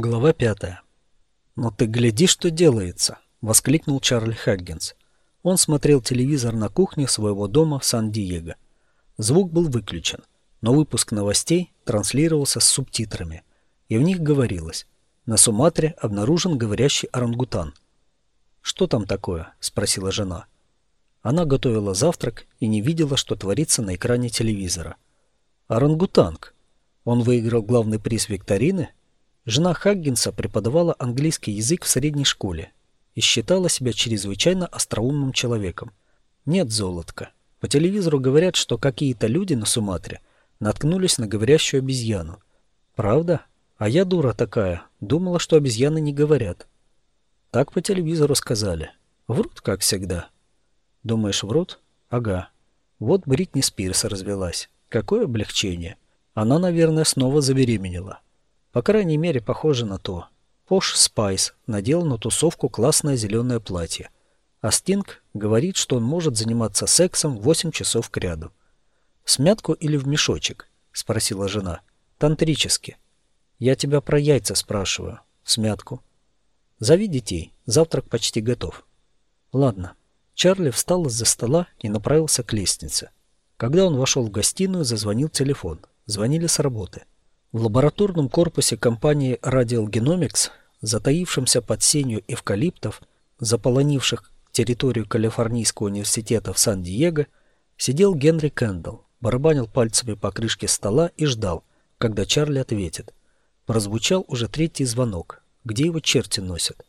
Глава пятая. «Но ты гляди, что делается!» — воскликнул Чарли Хаггинс. Он смотрел телевизор на кухне своего дома в Сан-Диего. Звук был выключен, но выпуск новостей транслировался с субтитрами, и в них говорилось «На Суматре обнаружен говорящий орангутан». «Что там такое?» — спросила жена. Она готовила завтрак и не видела, что творится на экране телевизора. «Орангутанг! Он выиграл главный приз викторины?» Жена Хаггинса преподавала английский язык в средней школе и считала себя чрезвычайно остроумным человеком. Нет, золотка. По телевизору говорят, что какие-то люди на Суматре наткнулись на говорящую обезьяну. Правда? А я дура такая, думала, что обезьяны не говорят. Так по телевизору сказали. Врут, как всегда. Думаешь, врут? Ага. Вот Бритни Спирс развелась. Какое облегчение. Она, наверное, снова забеременела. По крайней мере, похоже на то. Пош Спайс надела на тусовку классное зеленое платье. А Стинг говорит, что он может заниматься сексом 8 часов к ряду. «В смятку или в мешочек?» – спросила жена. «Тантрически». «Я тебя про яйца спрашиваю. Смятку». «Зови детей. Завтрак почти готов». «Ладно». Чарли встал из-за стола и направился к лестнице. Когда он вошел в гостиную, зазвонил телефон. Звонили с работы. В лабораторном корпусе компании Radial Genomics, затаившемся под сенью эвкалиптов, заполонивших территорию Калифорнийского университета в Сан-Диего, сидел Генри Кэндалл, барабанил пальцами по крышке стола и ждал, когда Чарли ответит. Прозвучал уже третий звонок. Где его черти носят?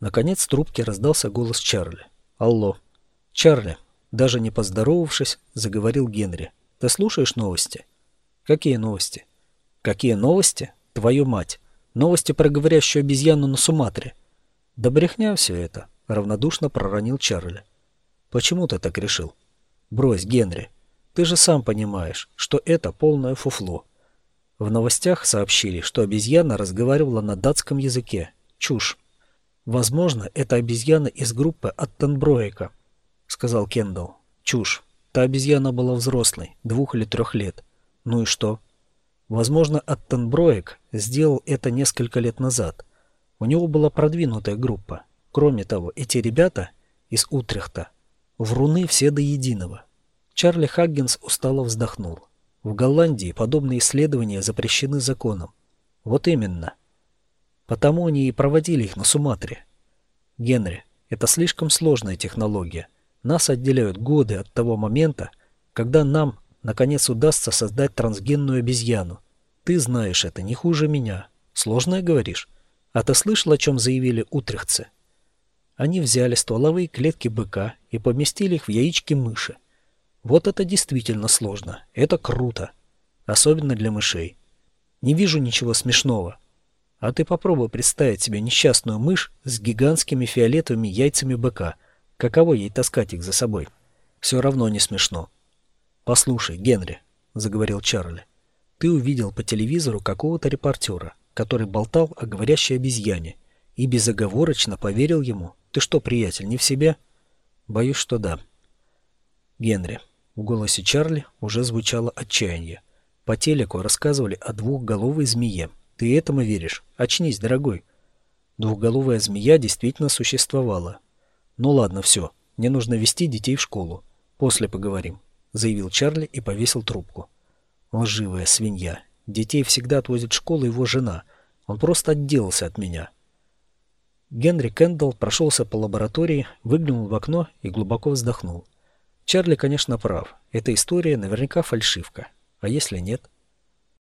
Наконец в трубке раздался голос Чарли. «Алло». «Чарли», даже не поздоровавшись, заговорил Генри. «Ты слушаешь новости?» «Какие новости?» Какие новости? Твою мать. Новости про говорящую обезьяну на Суматре. Да брехня все это, равнодушно проронил Чарли. Почему ты так решил? Брось, Генри. Ты же сам понимаешь, что это полное фуфло. В новостях сообщили, что обезьяна разговаривала на датском языке. Чушь. Возможно, это обезьяна из группы Аттенброека, сказал Кендалл. Чушь. Та обезьяна была взрослой, двух или трех лет. Ну и что? Возможно, Аттенброек сделал это несколько лет назад. У него была продвинутая группа. Кроме того, эти ребята из Утрехта вруны все до единого. Чарли Хаггинс устало вздохнул. В Голландии подобные исследования запрещены законом. Вот именно. Потому они и проводили их на Суматре. Генри, это слишком сложная технология. Нас отделяют годы от того момента, когда нам наконец удастся создать трансгенную обезьяну. Ты знаешь это не хуже меня. Сложное говоришь? А ты слышал, о чем заявили утрехцы? Они взяли стволовые клетки быка и поместили их в яички мыши. Вот это действительно сложно. Это круто. Особенно для мышей. Не вижу ничего смешного. А ты попробуй представить себе несчастную мышь с гигантскими фиолетовыми яйцами быка. Каково ей таскать их за собой? Все равно не смешно. «Послушай, Генри», — заговорил Чарли, — «ты увидел по телевизору какого-то репортера, который болтал о говорящей обезьяне, и безоговорочно поверил ему. Ты что, приятель, не в себе?» «Боюсь, что да». «Генри», — в голосе Чарли уже звучало отчаяние. По телеку рассказывали о двухголовой змее. Ты этому веришь? Очнись, дорогой. Двухголовая змея действительно существовала. Ну ладно, все. Мне нужно вести детей в школу. После поговорим заявил Чарли и повесил трубку. Лживая свинья. Детей всегда отвозит в школу его жена. Он просто отделался от меня. Генри Кендалл прошелся по лаборатории, выглянул в окно и глубоко вздохнул. Чарли, конечно, прав. Эта история наверняка фальшивка. А если нет?